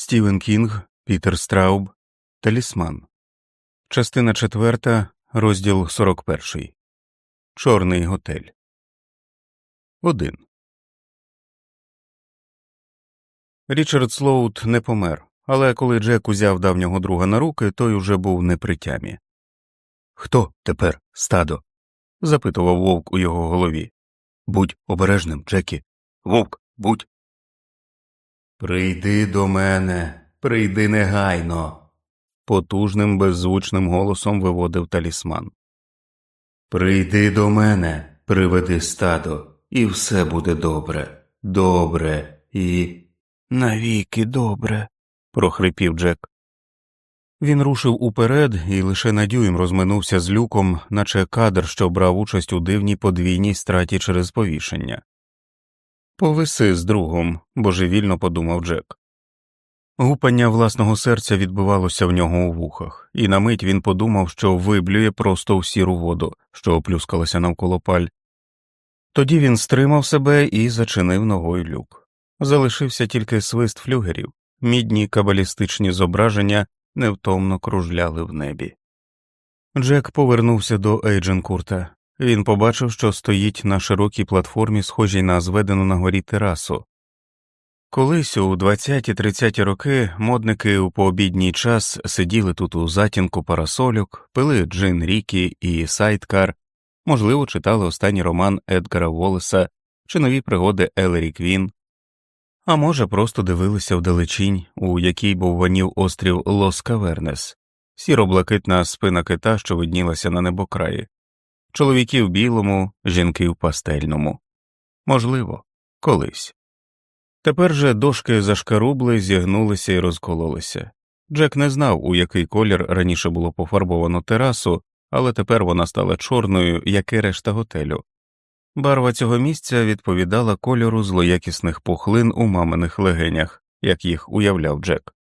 Стівен Кінг, Пітер Страуб, Талісман. Частина четверта, розділ 41. Чорний готель. 1. Річард Слоут не помер, але коли Джек узяв давнього друга на руки, той уже був не при тямі. Хто тепер стадо? запитував вовк у його голові. Будь обережним, Джекі. Вовк, будь. Прийди до мене, прийди негайно, потужним беззвучним голосом виводив талісман. Прийди до мене, приведи стадо, і все буде добре, добре і. Навіки добре, прохрипів Джек. Він рушив уперед і лише на дюйм розминувся з люком, наче кадр, що брав участь у дивній подвійній страті через повішення. Повиси з другом, божевільно подумав Джек. Гупання власного серця відбивалося в нього у вухах, і на мить він подумав, що виблює просто в сіру воду, що оплюскалася навколо паль. Тоді він стримав себе і зачинив ногою люк. Залишився тільки свист флюгерів, мідні кабалістичні зображення невтомно кружляли в небі. Джек повернувся до Ейдженкурта. Він побачив, що стоїть на широкій платформі, схожій на зведену на горі терасу. Колись у 20-30 роки модники у пообідній час сиділи тут у затінку парасольок, пили Джин Рікі і Сайдкар, можливо, читали останній роман Едгара Волеса чи нові пригоди Елері Квін, а може, просто дивилися вдалечінь, у якій бованів острів Лос Кавернес, сіро-блакитна спина кита, що виднілася на небокраї чоловіки в білому, жінки в пастельному. Можливо, колись. Тепер же дошки зашкарубли, зігнулися і розкололися. Джек не знав, у який колір раніше було пофарбовано терасу, але тепер вона стала чорною, як і решта готелю. Барва цього місця відповідала кольору злоякісних пухлин у маминих легенях, як їх уявляв Джек.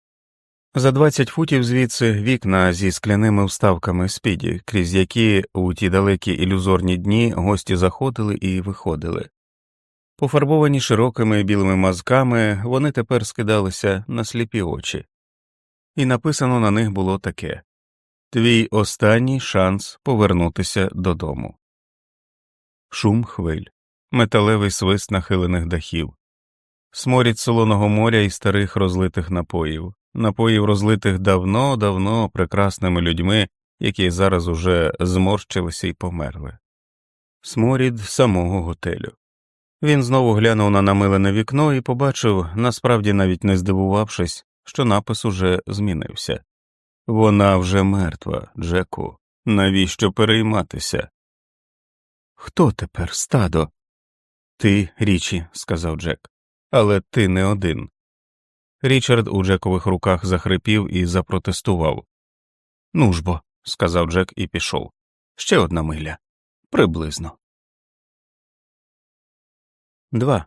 За 20 футів звідси вікна зі скляними вставками спіді, крізь які у ті далекі ілюзорні дні гості заходили і виходили. Пофарбовані широкими білими мазками, вони тепер скидалися на сліпі очі, і написано на них було таке. Твій останній шанс повернутися додому. Шум хвиль, металевий свист нахилених дахів, сморід солоного моря і старих розлитих напоїв напоїв розлитих давно давно прекрасними людьми, які зараз уже зморщилися і померли, сморід самого готелю. Він знову глянув на намилене вікно і побачив, насправді навіть не здивувавшись, що напис уже змінився. Вона вже мертва, Джеку. Навіщо перейматися? Хто тепер, стадо? Ти, річі, сказав Джек, але ти не один. Річард у Джекових руках захрипів і запротестував. Ну ж бо, сказав Джек і пішов. Ще одна миля. Приблизно. Два.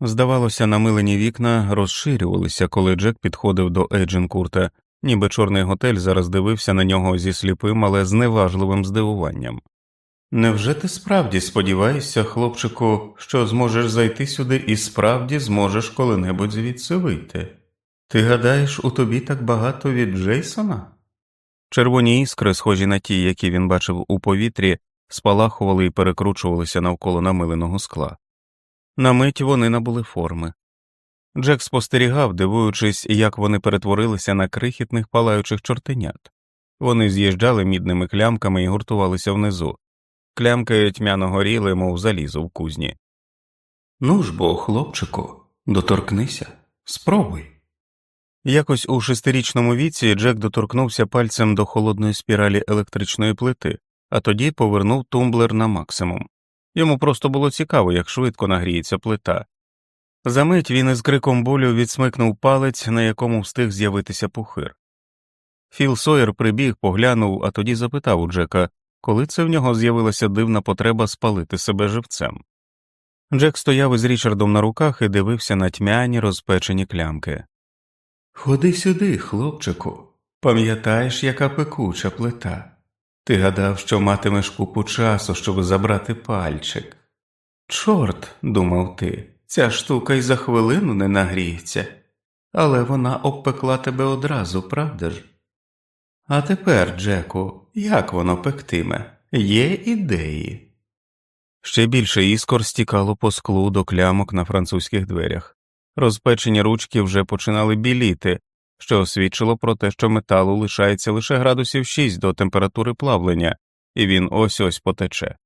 Здавалося, намилені вікна розширювалися, коли Джек підходив до Ейдженкурта, ніби чорний готель зараз дивився на нього зі сліпим, але зневажливим здивуванням. Невже ти справді сподіваєшся, хлопчику, що зможеш зайти сюди і справді зможеш коли-небудь звідси вийти? Ти гадаєш, у тобі так багато від Джейсона? Червоні іскри, схожі на ті, які він бачив у повітрі, спалахували і перекручувалися навколо намиленого скла. На мить вони набули форми. Джек спостерігав, дивуючись, як вони перетворилися на крихітних палаючих чортенят. Вони з'їжджали мідними клямками і гуртувалися внизу. Клямки тьмяно горіли, мов залізо в кузні. Ну ж бо, хлопчику, доторкнися, спробуй. Якось у шестирічному віці Джек доторкнувся пальцем до холодної спіралі електричної плити, а тоді повернув тумблер на максимум. Йому просто було цікаво, як швидко нагріється плита. Замить він із криком болю відсмикнув палець, на якому встиг з'явитися пухир. Філ Сойер прибіг, поглянув, а тоді запитав у Джека, коли це в нього з'явилася дивна потреба спалити себе живцем. Джек стояв із Річардом на руках і дивився на тьмяні розпечені клямки. Ходи сюди, хлопчику, пам'ятаєш, яка пекуча плита. Ти гадав, що матимеш купу часу, щоб забрати пальчик. Чорт, думав ти, ця штука й за хвилину не нагріється. але вона обпекла тебе одразу, правда ж? А тепер, Джеку, як воно пектиме? Є ідеї. Ще більше іскор стікало по склу до клямок на французьких дверях. Розпечені ручки вже починали біліти, що свідчило про те, що металу лишається лише градусів 6 до температури плавлення, і він ось ось потече.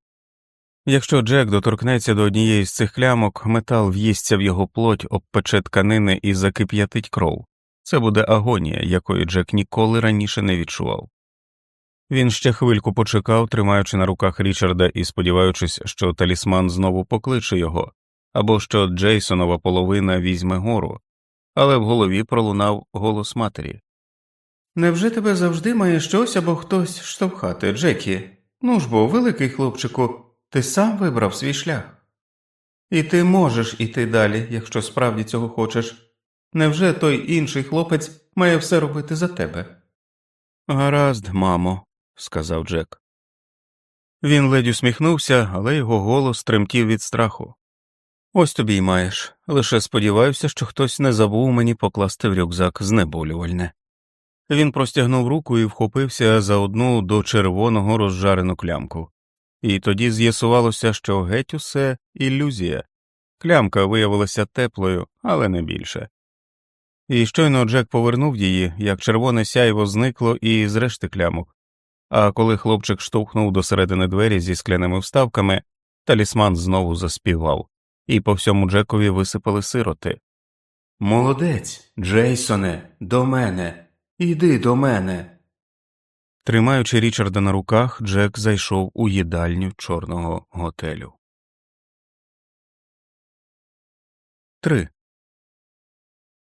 Якщо Джек доторкнеться до однієї з цих клямок, метал в'їсться в його плоть, обпече тканини і закип'ятить кров. Це буде агонія, якої Джек ніколи раніше не відчував. Він ще хвильку почекав, тримаючи на руках Річарда і сподіваючись, що талісман знову покличе його, або що Джейсонова половина візьме гору, але в голові пролунав голос матері. Невже тебе завжди має щось або хтось штовхати, Джекі? Ну ж бо, великий хлопчику, ти сам вибрав свій шлях. І ти можеш іти далі, якщо справді цього хочеш. Невже той інший хлопець має все робити за тебе? Гаразд, мамо, сказав Джек. Він ледь усміхнувся, але його голос тремтів від страху. Ось тобі й маєш. Лише сподіваюся, що хтось не забув мені покласти в рюкзак знеболювальне. Він простягнув руку і вхопився за одну до червоного розжарену клямку, і тоді з'ясувалося, що геть усе ілюзія. Клямка виявилася теплою, але не більше. І щойно Джек повернув її, як червоне сяйво зникло і з решти клямок. А коли хлопчик штовхнув до середини двері зі скляними вставками, талісман знову заспівав, і по всьому Джекові висипали сироти. Молодець, Джейсоне, до мене, іди до мене. Тримаючи Річарда на руках, Джек зайшов у їдальню чорного готелю. 3.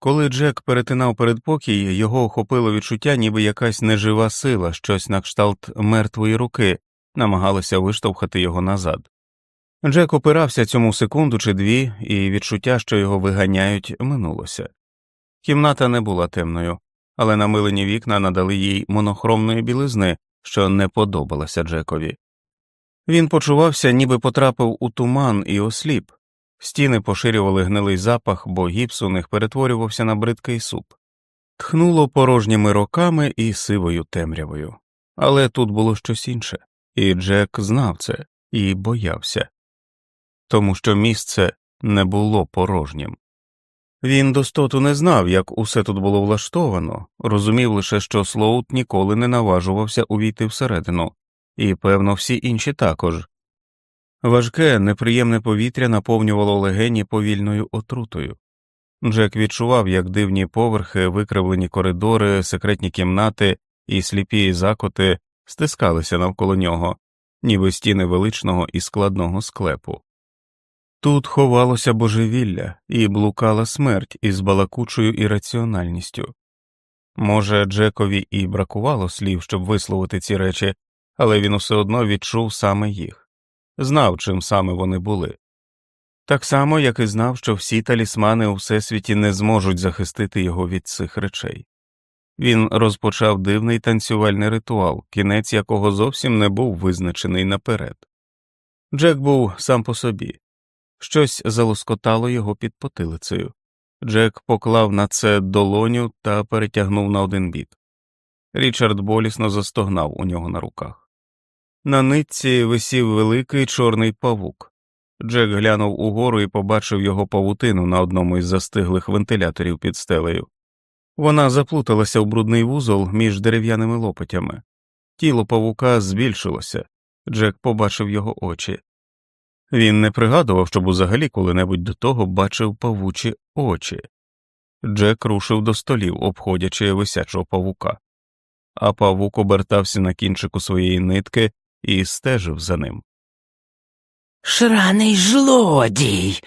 Коли Джек перетинав передпокій, його охопило відчуття, ніби якась нежива сила, щось на кшталт мертвої руки, намагалася виштовхати його назад. Джек опирався цьому секунду чи дві, і відчуття, що його виганяють, минулося. Кімната не була темною, але намилені вікна надали їй монохромної білизни, що не подобалася Джекові. Він почувався, ніби потрапив у туман і осліп, Стіни поширювали гнилий запах, бо гіпс у них перетворювався на бридкий суп, тхнуло порожніми роками і сивою темрявою. Але тут було щось інше, і Джек знав це і боявся, тому що місце не було порожнім. Він достоту не знав, як усе тут було влаштовано, розумів лише, що Слоут ніколи не наважувався увійти всередину, і, певно, всі інші також, Важке, неприємне повітря наповнювало легені повільною отрутою. Джек відчував, як дивні поверхи, викривлені коридори, секретні кімнати і сліпі закоти стискалися навколо нього, ніби стіни величного і складного склепу. Тут ховалося божевілля і блукала смерть із балакучою ірраціональністю. Може, Джекові і бракувало слів, щоб висловити ці речі, але він усе одно відчув саме їх знав, чим саме вони були. Так само, як і знав, що всі талісмани у всесвіті не зможуть захистити його від цих речей. Він розпочав дивний танцювальний ритуал, кінець якого зовсім не був визначений наперед. Джек був сам по собі, щось залоскотало його під потилицею. Джек поклав на це долоню та перетягнув на один бік. Річард болісно застогнав у нього на руках. На нитці висів великий чорний павук. Джек глянув угору і побачив його павутину на одному із застиглих вентиляторів під стелею. Вона заплуталася в брудний вузол між дерев'яними лопатями. Тіло павука збільшилося. Джек побачив його очі. Він не пригадував, щоб взагалі коли-небудь до того бачив павучі очі. Джек рушив до столів, обходячи висячого павука, а павук обертався на кінчику своєї нитки і стежив за ним. Шраний жлодій.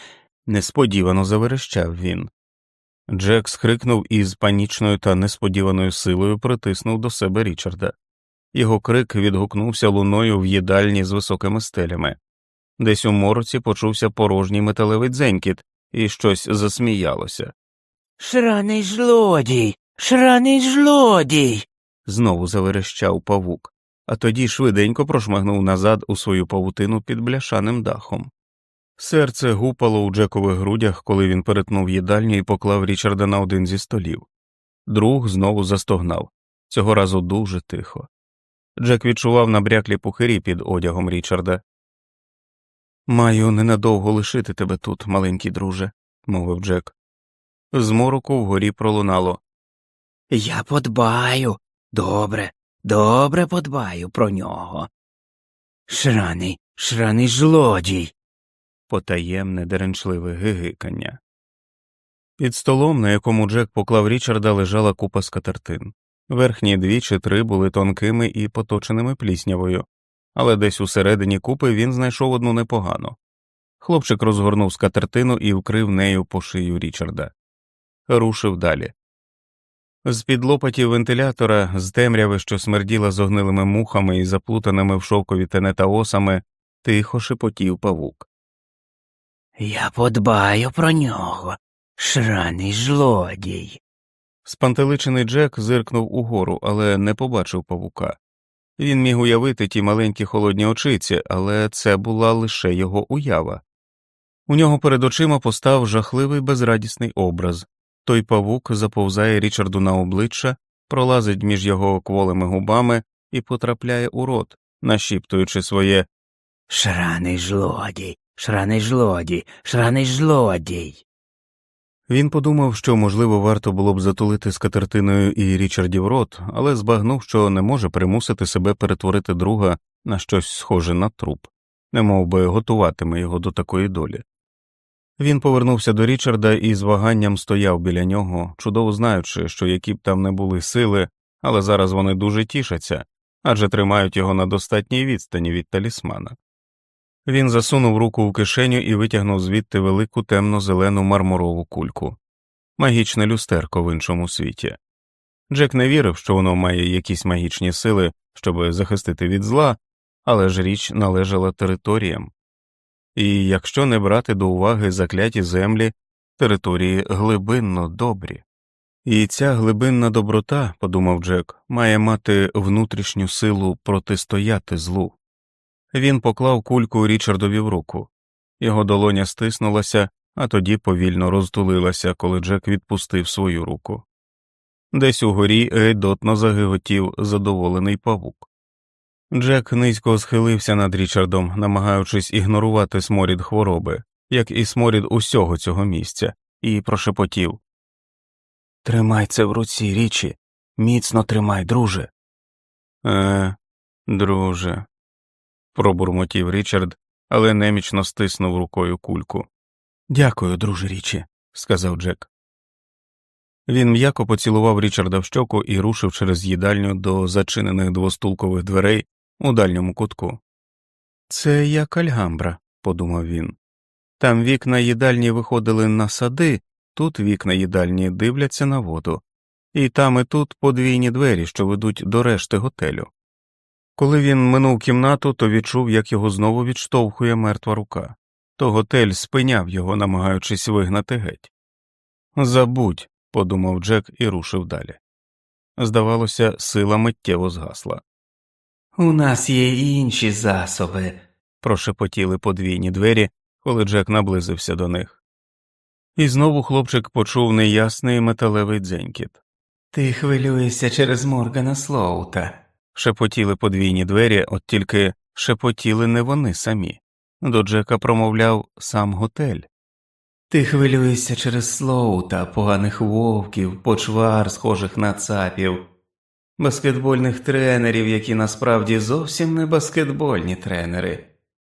несподівано заверещав він. Джек скрикнув і з панічною та несподіваною силою притиснув до себе Річарда. Його крик відгукнувся луною в їдальні з високими стелями. Десь у мороці почувся порожній металевий дзенькіт, і щось засміялося. Шраний жлодій, шраний жлодій. знову заверещав павук а тоді швиденько прошмагнув назад у свою павутину під бляшаним дахом. Серце гупало у Джекових грудях, коли він перетнув їдальню і поклав Річарда на один зі столів. Друг знову застогнав, цього разу дуже тихо. Джек відчував набряклі пухирі під одягом Річарда. Маю ненадовго лишити тебе тут, маленький друже, мовив Джек. З мороку вгорі пролунало. Я подбаю. Добре, добре подбаю про нього. Шраний, шраний злодій. потаємне деренчливе гигикання. Під столом, на якому Джек поклав Річарда, лежала купа скатертин. Верхні дві чи три були тонкими і поточеними пліснявою, але десь усередині купи він знайшов одну непогану. Хлопчик розгорнув скатертину і вкрив нею по шию Річарда. Рушив далі. З під лопатів вентилятора, з темряви, що смерділа зогнилими мухами і заплутаними в шовкові тенета осами, тихо шепотів павук. Я подбаю про нього. Шраний злодій. Спантеличений Джек зиркнув угору, але не побачив павука. Він міг уявити ті маленькі холодні очиці, але це була лише його уява. У нього перед очима постав жахливий безрадісний образ той павук заповзає Річарду на обличчя, пролазить між його кволими губами і потрапляє у рот, нашіптуючи своє Шраний злодій, шраний злодій, шраний злодій. Він подумав, що, можливо, варто було б затулити скатертиною і Річардів рот, але збагнув, що не може примусити себе перетворити друга на щось схоже на труп, немов би готуватиме його до такої долі. Він повернувся до Річарда і з ваганням стояв біля нього, чудово знаючи, що які б там не були сили, але зараз вони дуже тішаться адже тримають його на достатній відстані від талісмана. Він засунув руку в кишеню і витягнув звідти велику темно зелену мармурову кульку магічне люстерко в іншому світі. Джек не вірив, що воно має якісь магічні сили, щоб захистити від зла, але ж річ належала територіям. І якщо не брати до уваги закляті землі, території глибинно добрі. І ця глибинна доброта, подумав Джек, має мати внутрішню силу протистояти злу. Він поклав кульку Річардові в руку, його долоня стиснулася, а тоді повільно розтулилася, коли Джек відпустив свою руку. Десь угорі гейдотно загиготів задоволений павук. Джек низько схилився над Річардом, намагаючись ігнорувати сморід хвороби, як і сморід усього цього місця, і прошепотів Тримай це в руці, річі, міцно тримай, друже. Е, друже, пробурмотів Річард, але немічно стиснув рукою кульку. Дякую, друже річі, сказав Джек. Він м'яко поцілував Річарда в щоку і рушив через їдальню до зачинених двостулкових дверей у дальньому кутку. Це як Альгамбра, подумав він. Там вікна їдальні виходили на сади, тут вікна їдальні дивляться на воду, і там і тут подвійні двері, що ведуть до решти готелю. Коли він минув кімнату, то відчув, як його знову відштовхує мертва рука, то готель спиняв його, намагаючись вигнати геть. Забудь, подумав Джек і рушив далі. Здавалося, сила миттєво згасла. У нас є інші засоби. прошепотіли подвійні двері, коли Джек наблизився до них. І знову хлопчик почув неясний металевий дзенькіт. Ти хвилюєшся через Моргана Слоута. Шепотіли подвійні двері, от тільки шепотіли не вони самі. До Джека промовляв сам готель. Ти хвилюєшся через Слоута, поганих вовків, почвар, схожих на цапів, баскетбольних тренерів, які насправді зовсім не баскетбольні тренери.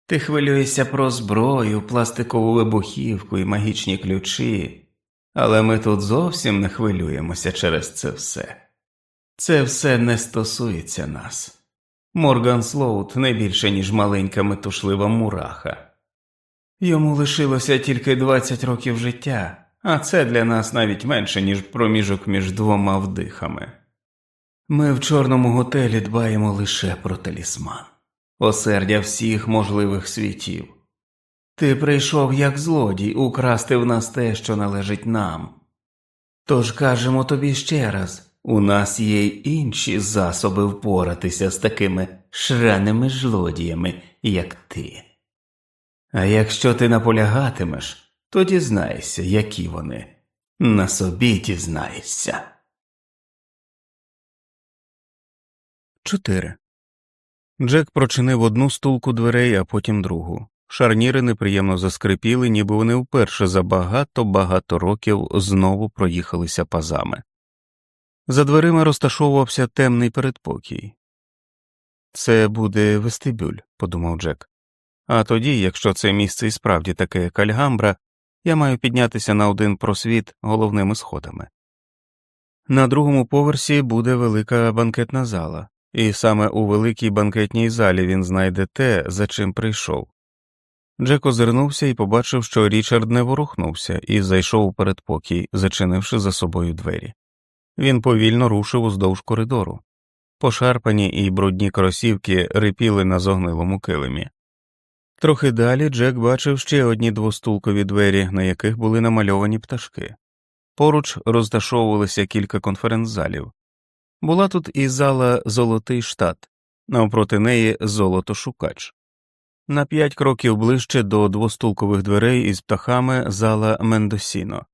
Ти хвилюєшся про зброю, пластикову вибухівку і магічні ключі, але ми тут зовсім не хвилюємося через це все. Це все не стосується нас. Морган Слоут не більше, ніж маленька метушлива мураха. Йому лишилося тільки 20 років життя, а це для нас навіть менше, ніж проміжок між двома вдихами. Ми в чорному готелі дбаємо лише про талісман, осердя всіх можливих світів. Ти прийшов як злодій украсти в нас те, що належить нам. Тож кажемо тобі ще раз у нас є й інші засоби впоратися з такими шраними злодіями, як ти. А якщо ти наполягатимеш, то дізнаєшся, які вони. На собі дізнаєшся. 4. Джек прочинив одну стулку дверей, а потім другу. Шарніри неприємно заскрипіли, ніби вони вперше за багато багато років знову проїхалися пазами. За дверима розташовувався темний передпокій. Це буде вестибюль, подумав Джек. А тоді, якщо це місце і справді таке як Альгамбра, я маю піднятися на один просвіт головними сходами. На другому поверсі буде велика банкетна зала, і саме у великій банкетній залі він знайде те, за чим прийшов. Джек озирнувся і побачив, що Річард не ворухнувся і зайшов у передпокій, зачинивши за собою двері. Він повільно рушив уздовж коридору. Пошарпані і брудні кросівки рипіли на зогнилому килимі. Трохи далі Джек бачив ще одні двостулкові двері, на яких були намальовані пташки. Поруч розташовувалися кілька конференц-залів. Була тут і зала Золотий штат, навпроти неї золотошукач. На п'ять кроків ближче до двостулкових дверей із птахами зала Мендосіно.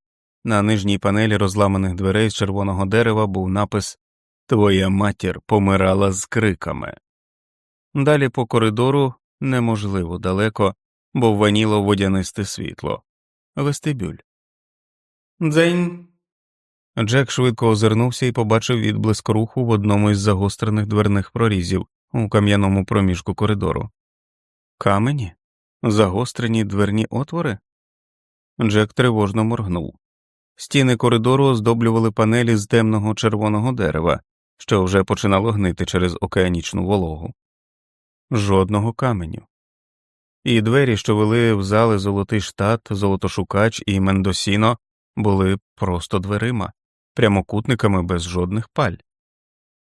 На нижній панелі розламаних дверей з червоного дерева був напис Твоя матір помирала з криками. Далі по коридору неможливо далеко, бо ваніло водянисте світло. Вестибюль. Дзень. Джек швидко озирнувся і побачив відблиск руху в одному із загострених дверних прорізів у кам'яному проміжку коридору. Камені? Загострені дверні отвори? Джек тривожно моргнув. Стіни коридору оздоблювали панелі з темного червоного дерева, що вже починало гнити через океанічну вологу. Жодного каменю. І двері, що вели в зали Золотий штат, Золотошукач і Мендосіно, були просто дверима, прямокутниками без жодних паль.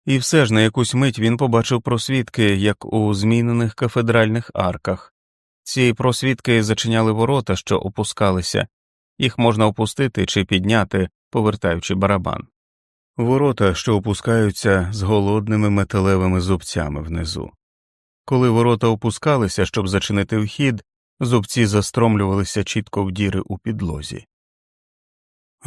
І все ж на якусь мить він побачив просвідки, як у змінених кафедральних арках. Ці просвідки зачиняли ворота, що опускалися, їх можна опустити чи підняти, повертаючи барабан. Ворота, що опускаються з голодними металевими зубцями внизу. Коли ворота опускалися, щоб зачинити вхід, зубці застромлювалися чітко в діри у підлозі.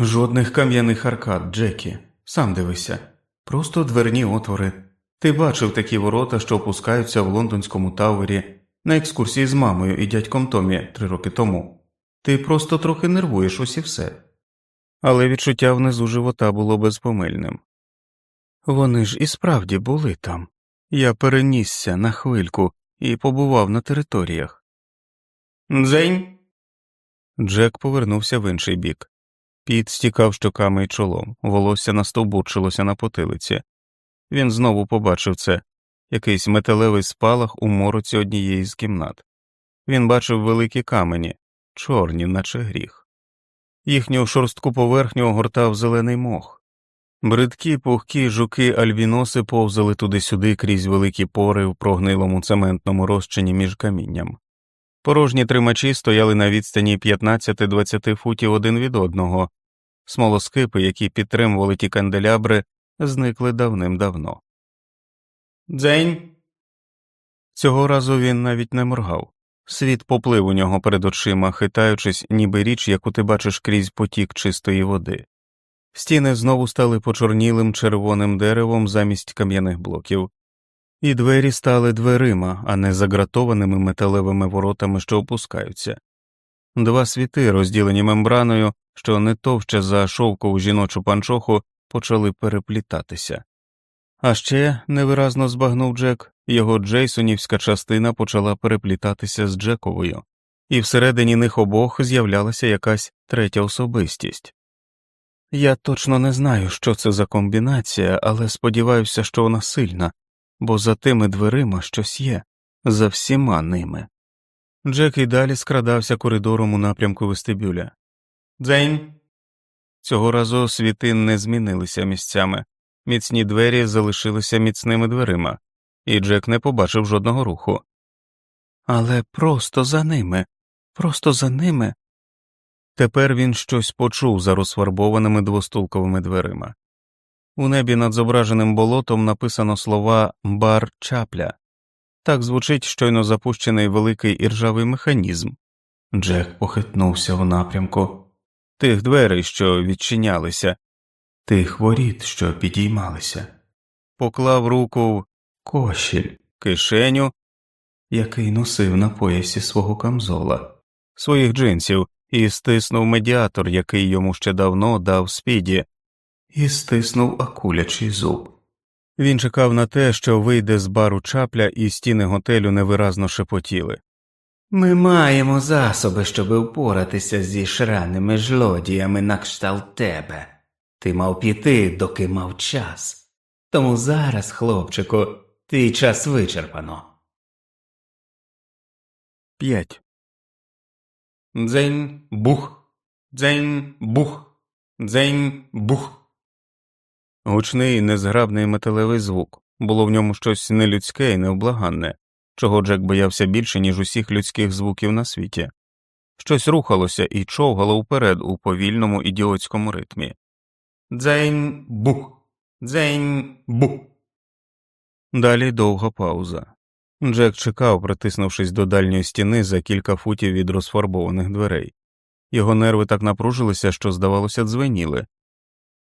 Жодних кам'яних аркад, Джекі, сам дивися, просто дверні отвори. Ти бачив такі ворота, що опускаються в лондонському тавері на екскурсії з мамою і дядьком Томі три роки тому. Ти просто трохи нервуєш ось і все. Але відчуття внизу живота було безпомильним. Вони ж і справді були там. Я перенісся на хвильку і побував на територіях. Дзень. Джек повернувся в інший бік. Піт стікав щоками й чолом, волосся настовбурчилося на потилиці. Він знову побачив це якийсь металевий спалах у мороці однієї з кімнат. Він бачив великі камені, чорні, наче гріх. Їхню шорстку поверхню огортав зелений мох. Бридкі пухкі жуки альбіноси повзали туди-сюди крізь великі пори в прогнилому цементному розчині між камінням. Порожні тримачі стояли на відстані 15-20 футів один від одного, смолоскипи, які підтримували ті канделябри, зникли давним-давно. Дзень. Цього разу він навіть не моргав. Світ поплив у нього перед очима, хитаючись, ніби річ, яку ти бачиш крізь потік чистої води. Стіни знову стали почорнілим червоним деревом замість кам'яних блоків, і двері стали дверима, а не загратованими металевими воротами, що опускаються. Два світи, розділені мембраною, що не товще за шовкову жіночу панчоху, почали переплітатися. А ще невиразно збагнув Джек, його Джейсонівська частина почала переплітатися з Джековою, і всередині них обох з'являлася якась третя особистість. Я точно не знаю, що це за комбінація, але сподіваюся, що вона сильна, бо за тими дверима щось є, за всіма ними. Джек і далі скрадався коридором у напрямку вестибюля. Дзень. Цього разу світи не змінилися місцями, міцні двері залишилися міцними дверима, і Джек не побачив жодного руху. Але просто за ними, просто за ними. Тепер він щось почув за розфарбованими двостулковими дверима. У небі над зображеним болотом написано слова бар чапля. Так звучить щойно запущений великий іржавий механізм, Джек похитнувся в напрямку тих дверей, що відчинялися, тих воріт, що підіймалися, поклав руку в кошіль, кишеню, який носив на поясі свого камзола, своїх джинсів, і стиснув медіатор, який йому ще давно дав спіді, і стиснув акулячий зуб. Він чекав на те, що вийде з бару чапля, і стіни готелю невиразно шепотіли. Ми маємо засоби, щоб впоратися зі шраними жлодіями на кшталт тебе. Ти мав піти, доки мав час. Тому зараз, хлопчику, твій час вичерпано. П'ять. Дзень бух. Дзень бух. Дзень бух. Гучний незграбний металевий звук. Було в ньому щось нелюдське і невблаганне, чого Джек боявся більше, ніж усіх людських звуків на світі. Щось рухалося і човгало вперед у повільному ідіотському ритмі. Дзень бух. Дзень бух. Далі довга пауза. Джек чекав, притиснувшись до дальньої стіни за кілька футів від розфарбованих дверей. Його нерви так напружилися, що, здавалося, дзвеніли.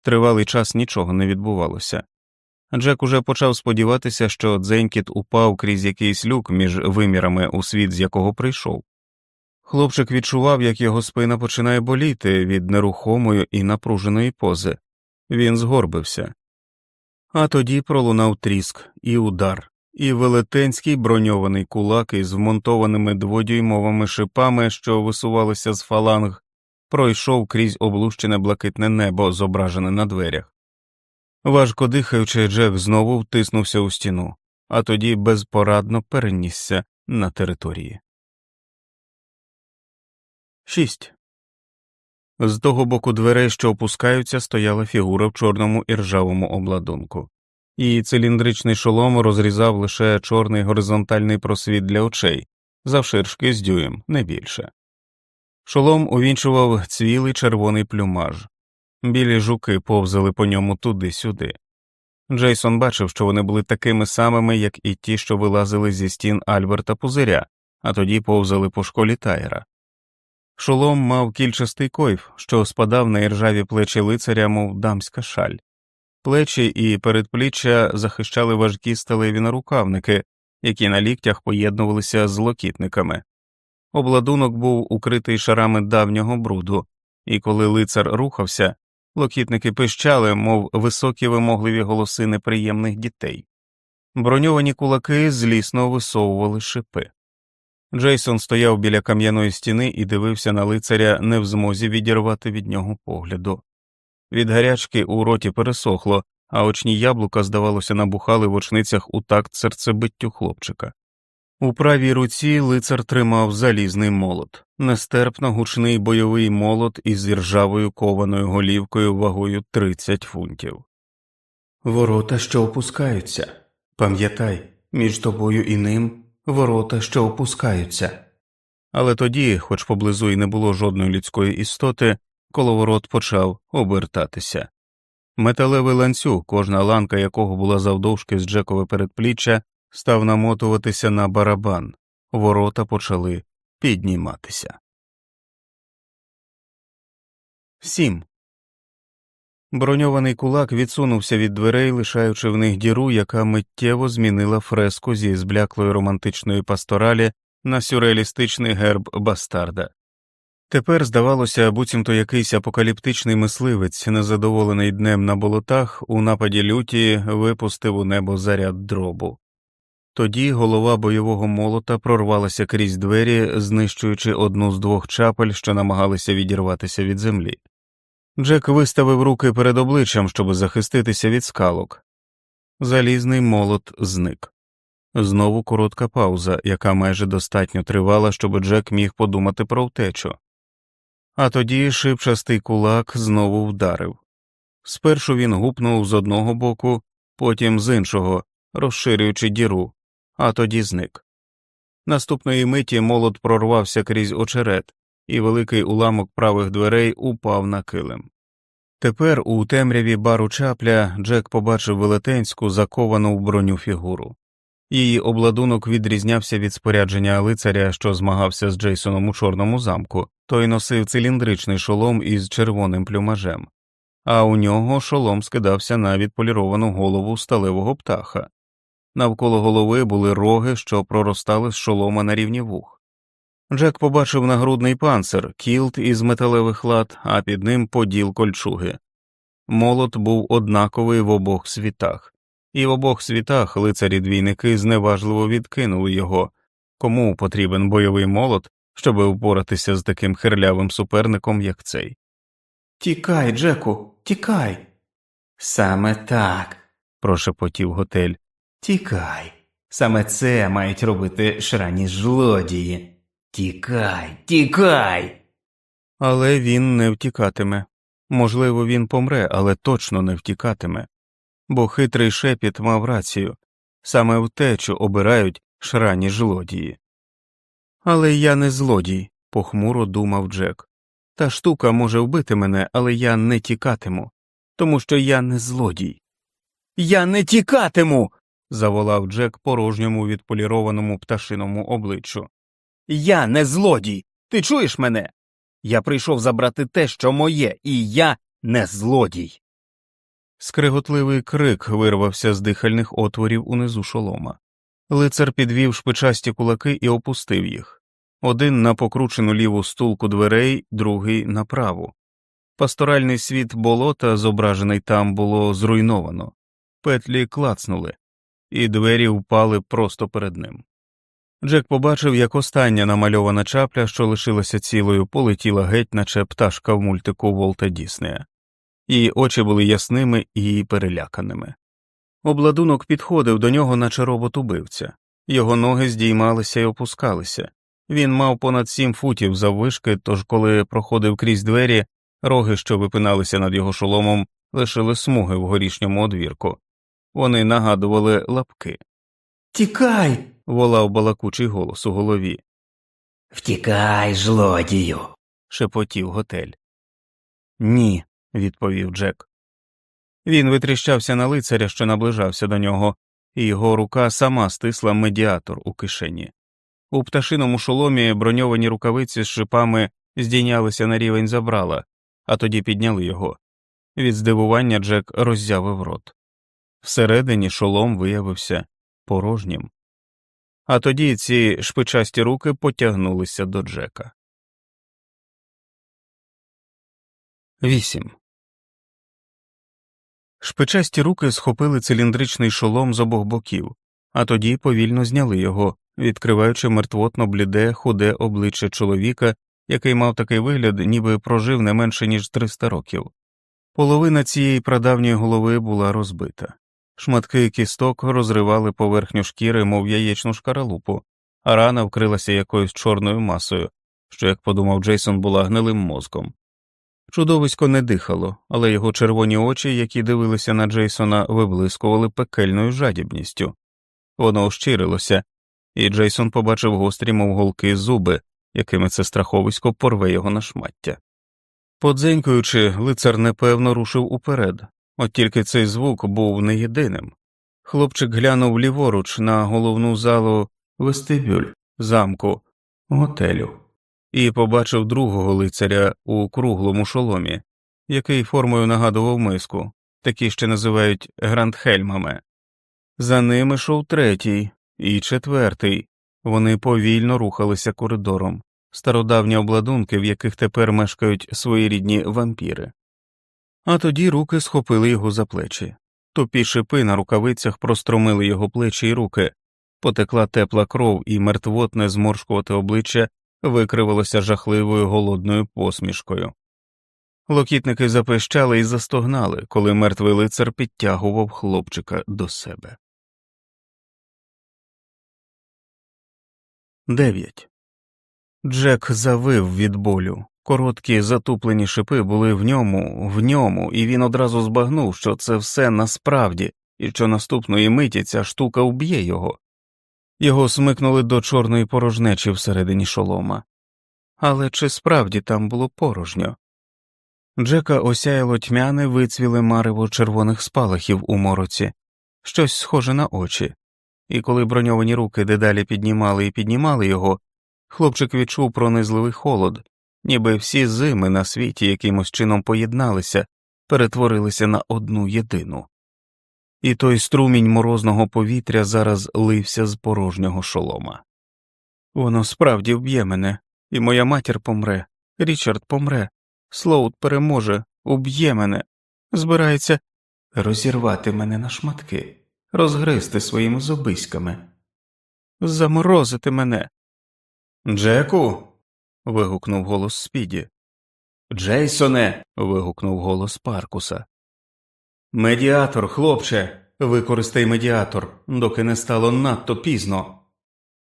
Тривалий час нічого не відбувалося. Джек уже почав сподіватися, що дзенькіт упав крізь якийсь люк між вимірами у світ, з якого прийшов. Хлопчик відчував, як його спина починає боліти від нерухомої і напруженої пози. Він згорбився. А тоді пролунав тріск і удар, і велетенський броньований кулак із вмонтованими дводюймовими шипами, що висувалися з фаланг, пройшов крізь облущене блакитне небо, зображене на дверях. Важко дихаючи, Джек знову втиснувся у стіну, а тоді безпорадно перенісся на території. 6. З того боку дверей, що опускаються, стояла фігура в чорному і ржавому обладунку. Її циліндричний шолом розрізав лише чорний горизонтальний просвіт для очей, завширшки з дюєм, не більше. Шолом увінчував цвілий червоний плюмаж, білі жуки повзали по ньому туди-сюди. Джейсон бачив, що вони були такими самими, як і ті, що вилазили зі стін Альберта Пузиря, а тоді повзали по школі Тайра. Шолом мав кільчастий койф, що спадав на іржаві плечі лицаря, мов дамська шаль. Плечі і передпліччя захищали важкі сталеві нарукавники, які на ліктях поєднувалися з локітниками. Обладунок був укритий шарами давнього бруду, і коли лицар рухався, локітники пищали, мов високі вимогливі голоси неприємних дітей. Броньовані кулаки злісно висовували шипи. Джейсон стояв біля кам'яної стіни і дивився на лицаря, не в змозі відірвати від нього погляду. Від гарячки у роті пересохло, а очні яблука, здавалося, набухали в очницях у такт серцебиттю хлопчика. У правій руці лицар тримав залізний молот, нестерпно гучний бойовий молот із ржавою кованою голівкою вагою 30 фунтів. Ворота, що опускаються. Пам'ятай, між тобою і ним ворота, що опускаються. Але тоді, хоч поблизу й не було жодної людської істоти, коловорот почав обертатися. Металевий ланцюг, кожна ланка якого була завдовжки з Джекове передпліччя, став намотуватися на барабан, ворота почали підніматися. Сім. Броньований кулак відсунувся від дверей, лишаючи в них діру, яка миттєво змінила фреску зі збляклої романтичної пасторалі на сюрреалістичний герб бастарда. Тепер, здавалося, буцімто якийсь апокаліптичний мисливець, незадоволений днем на болотах, у нападі люті випустив у небо заряд дробу. Тоді голова бойового молота прорвалася крізь двері, знищуючи одну з двох чапель, що намагалися відірватися від землі. Джек виставив руки перед обличчям, щоб захиститися від скалок. Залізний молот зник. Знову коротка пауза, яка майже достатньо тривала, щоб Джек міг подумати про втечу. А тоді шипчастий кулак знову вдарив. Спершу він гупнув з одного боку, потім з іншого, розширюючи діру, а тоді зник. Наступної миті молот прорвався крізь очерет, і великий уламок правих дверей упав на килим. Тепер у темряві бару чапля Джек побачив велетенську заковану в броню фігуру. Її обладунок відрізнявся від спорядження лицаря, що змагався з Джейсоном у чорному замку, той носив циліндричний шолом із червоним плюмажем, а у нього шолом скидався на відполіровану голову сталевого птаха. Навколо голови були роги, що проростали з шолома на рівні вух. Джек побачив нагрудний панцир, кілт із металевих лад, а під ним поділ кольчуги. Молот був однаковий в обох світах, і в обох світах лицарі двійники зневажливо відкинули його, кому потрібен бойовий молот, щоби впоратися з таким хирлявим суперником, як цей. Тікай, Джеку, тікай. Саме так, прошепотів готель. Тікай. Саме це мають робити шрані жлодії. Тікай, тікай. Але він не втікатиме. Можливо, він помре, але точно не втікатиме, бо хитрий шепіт мав рацію саме втечу обирають шрані жлодії. Але я не злодій, похмуро думав Джек. Та штука може вбити мене, але я не тікатиму, тому що я не злодій. Я не тікатиму. Заволав Джек порожньому відполірованому пташиному обличчю. Я не злодій. Ти чуєш мене? Я прийшов забрати те, що моє, і я не злодій. Скриготливий крик вирвався з дихальних отворів унизу шолома. Лицар підвів шпичасті кулаки і опустив їх один на покручену ліву стулку дверей, другий на праву. Пасторальний світ болота, зображений там, було зруйновано, петлі клацнули, і двері впали просто перед ним. Джек побачив, як остання намальована чапля, що лишилася цілою, полетіла геть, наче пташка в мультику Волта Діснея. Її очі були ясними і переляканими. Обладунок підходив до нього, наче робот убивця, його ноги здіймалися і опускалися. Він мав понад сім футів заввишки, тож, коли проходив крізь двері, роги, що випиналися над його шоломом, лишили смуги в горішньому одвірку. Вони нагадували лапки. Тікай. волав балакучий голос у голові. Втікай, жлодію. шепотів готель. Ні, відповів Джек. Він витріщався на лицаря, що наближався до нього, і його рука сама стисла медіатор у кишені. У пташиному шоломі броньовані рукавиці з шипами здійнялися на рівень забрала, а тоді підняли його. Від здивування Джек роззявив рот. Всередині шолом виявився порожнім. А тоді ці шпичасті руки потягнулися до Джека. 8. Шпичасті руки схопили циліндричний шолом з обох боків, а тоді повільно зняли його, відкриваючи мертвотно бліде, худе обличчя чоловіка, який мав такий вигляд, ніби прожив не менше ніж 300 років. Половина цієї прадавньої голови була розбита. Шматки кісток розривали поверхню шкіри, мов яєчну шкаралупу, а рана вкрилася якоюсь чорною масою, що, як подумав Джейсон, була гнилим мозком. Чудовисько не дихало, але його червоні очі, які дивилися на Джейсона, виблискували пекельною жадібністю. Воно ощирилося, і Джейсон побачив гострі, мов голки зуби, якими це страховисько порве його на шмаття. Подзенькуючи, лицар непевно рушив уперед, от тільки цей звук був не єдиним. Хлопчик глянув ліворуч на головну залу вестибюль замку, готелю, і побачив другого лицаря у круглому шоломі, який формою нагадував миску, такі ще називають грандхельмами. За ними йшов третій і четвертий. Вони повільно рухалися коридором, стародавні обладунки, в яких тепер мешкають своєрідні вампіри. А тоді руки схопили його за плечі. Тупі шипи на рукавицях простромили його плечі й руки, потекла тепла кров, і мертвотне зморшкувате обличчя викривалося жахливою голодною посмішкою. Локітники запищали і застогнали, коли мертвий лицар підтягував хлопчика до себе. 9. Джек завив від болю. Короткі затуплені шипи були в ньому, в ньому, і він одразу збагнув, що це все насправді, і що наступної миті ця штука вб'є його. Його смикнули до чорної порожнечі всередині шолома. Але чи справді там було порожньо? Джека осяяло тьмяне вицвіле марево червоних спалахів у мороці, щось схоже на очі. і коли броньовані руки дедалі піднімали і піднімали його, хлопчик відчув пронизливий холод, ніби всі зими на світі якимось чином поєдналися, перетворилися на одну єдину. І той струмінь морозного повітря зараз лився з порожнього шолома. Воно справді вб'є мене, і моя матір помре, Річард помре, Слоут переможе, уб'є мене, збирається розірвати мене на шматки, розгризти своїми зубиськами, заморозити мене. Джеку. Вигукнув голос Спіді. Джейсоне. вигукнув голос Паркуса. Медіатор, хлопче, використай медіатор, доки не стало надто пізно.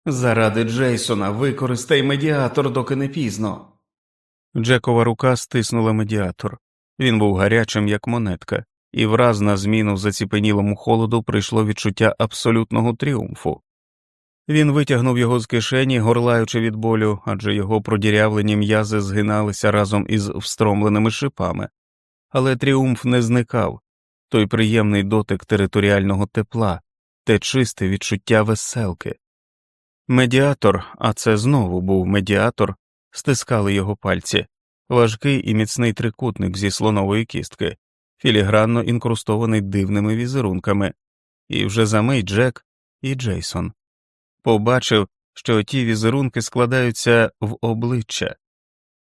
Заради Джейсона використай медіатор, доки не пізно. Джекова рука стиснула медіатор. Він був гарячим, як монетка, і враз на зміну заціпенілому холоду прийшло відчуття абсолютного тріумфу. Він витягнув його з кишені, горлаючи від болю, адже його продірявлені м'язи згиналися разом із встромленими шипами, але тріумф не зникав той приємний дотик територіального тепла, те чисте відчуття веселки. Медіатор, а це знову був медіатор, стискали його пальці, важкий і міцний трикутник зі слонової кістки, філігранно інкрустований дивними візерунками, і вже за мить Джек і Джейсон. Побачив, що ті візерунки складаються в обличчя,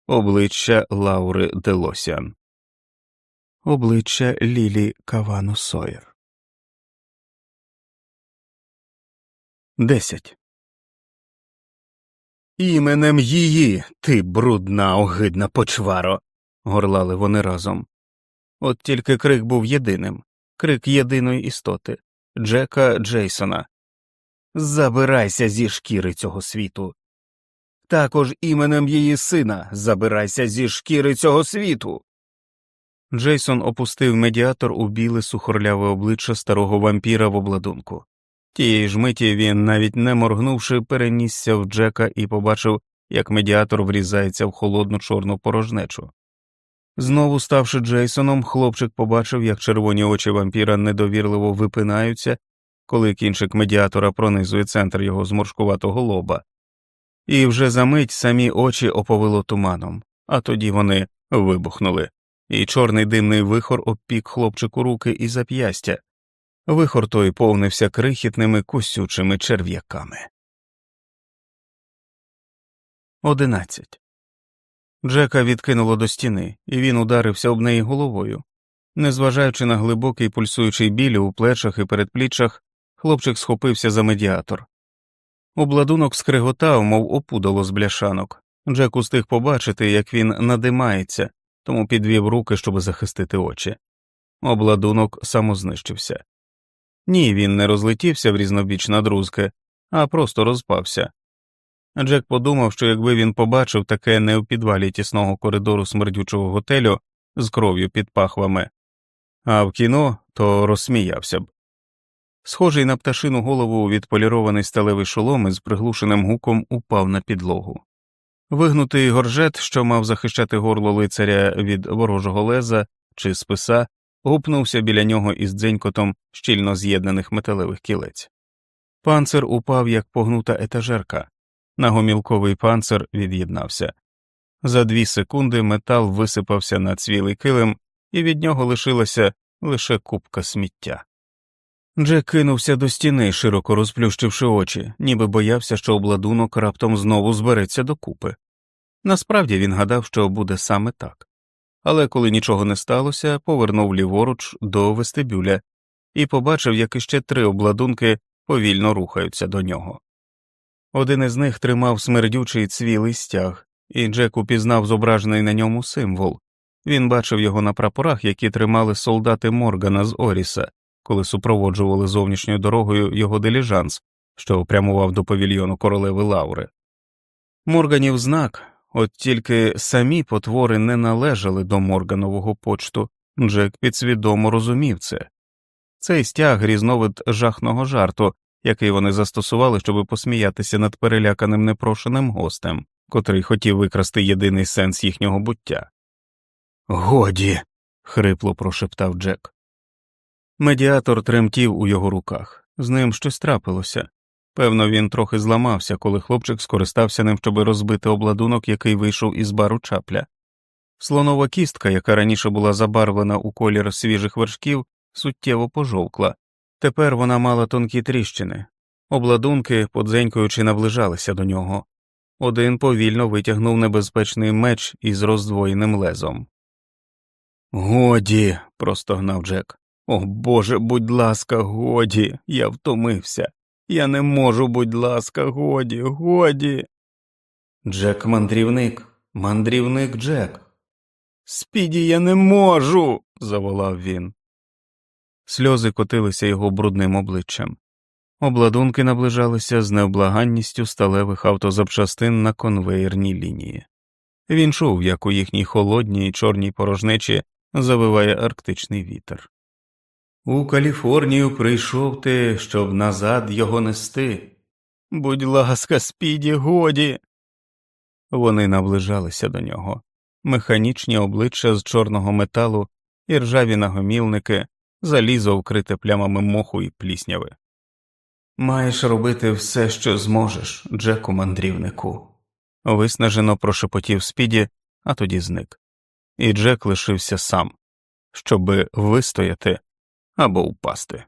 обличчя Лаури Делосіан, обличчя Лілі Кавану Сойер. 10. Іменем її, ти брудна, огидна почваро. горлали вони разом. От тільки крик був єдиним крик єдиної істоти Джека Джейсона. Забирайся зі шкіри цього світу. Також іменем її сина забирайся зі шкіри цього світу. Джейсон опустив медіатор у біле сухорляве обличчя старого вампіра в обладунку. Тієї ж миті він, навіть не моргнувши, перенісся в Джека і побачив, як медіатор врізається в холодну чорну порожнечу. Знову ставши Джейсоном, хлопчик побачив, як червоні очі вампіра недовірливо випинаються, коли кінчик медіатора пронизує центр його зморшкуватого лоба, і вже за мить самі очі оповило туманом, а тоді вони вибухнули, і чорний димний вихор обпік хлопчику руки і зап'ястя. Вихор той повнився крихітними кусючими черв'яками. Одинадцять. Джека відкинуло до стіни, і він ударився об неї головою. Незважаючи на глибокий пульсуючий біль у плечах і передпліччях, хлопчик схопився за медіатор. Обладунок скриготав, мов опудало з бляшанок. Джек устиг побачити, як він надимається, тому підвів руки, щоб захистити очі. Обладунок самознищився. Ні, він не розлетівся в різнобіч на друзки, а просто розпався. Джек подумав, що якби він побачив таке не у підвалі тісного коридору смердючого готелю з кров'ю під пахвами, а в кіно то розсміявся б. Схожий на пташину голову відполірований сталевий шолом із приглушеним гуком упав на підлогу. Вигнутий горжет, що мав захищати горло лицаря від ворожого леза чи списа, гупнувся біля нього із дзенькотом щільно з'єднаних металевих кілець. Панцир упав, як погнута етажерка, нагомілковий панцир від'єднався. За дві секунди метал висипався на цвілий килим, і від нього лишилася лише купка сміття. Джек кинувся до стіни, широко розплющивши очі, ніби боявся, що обладунок раптом знову збереться докупи. Насправді він гадав, що буде саме так але коли нічого не сталося, повернув ліворуч до вестибюля і побачив, як іще три обладунки повільно рухаються до нього. Один із них тримав смердючий цвілий стяг, і Джек упізнав зображений на ньому символ. Він бачив його на прапорах, які тримали солдати Моргана з Оріса, коли супроводжували зовнішньою дорогою його деліжанс, що прямував до павільйону королеви Лаури. Морганів знак От тільки самі потвори не належали до Морганового почту, Джек підсвідомо розумів це. Цей стяг різновид жахного жарту, який вони застосували, щоб посміятися над переляканим непрошеним гостем, котрий хотів викрасти єдиний сенс їхнього буття. Годі. хрипло прошептав Джек. Медіатор тремтів у його руках. З ним щось трапилося. Певно, він трохи зламався, коли хлопчик скористався ним, щоб розбити обладунок, який вийшов із бару чапля. Слонова кістка, яка раніше була забарвлена у колір свіжих вершків, суттєво пожовкла. Тепер вона мала тонкі тріщини. Обладунки, подзенькуючи, наближалися до нього. Один повільно витягнув небезпечний меч із роздвоєним лезом. Годі. простогнав Джек. О Боже, будь ласка, годі, я втомився. Я не можу, будь ласка, годі, годі. Джек мандрівник, мандрівник Джек. Спіді, я не можу. заволав він. Сльози котилися його брудним обличчям. Обладунки наближалися з невблаганністю сталевих автозапчастин на конвеєрній лінії. Він чув, як у їхній холодній чорній порожнечі завиває арктичний вітер. У Каліфорнію прийшов ти, щоб назад його нести. Будь ласка, спіді, годі. Вони наближалися до нього, механічні обличчя з чорного металу і ржаві нагомілники, залізо вкрите плямами моху і плісняви. Маєш робити все, що зможеш, Джеку мандрівнику. Виснажено прошепотів спіді, а тоді зник. І Джек лишився сам, щоби вистояти або впасти.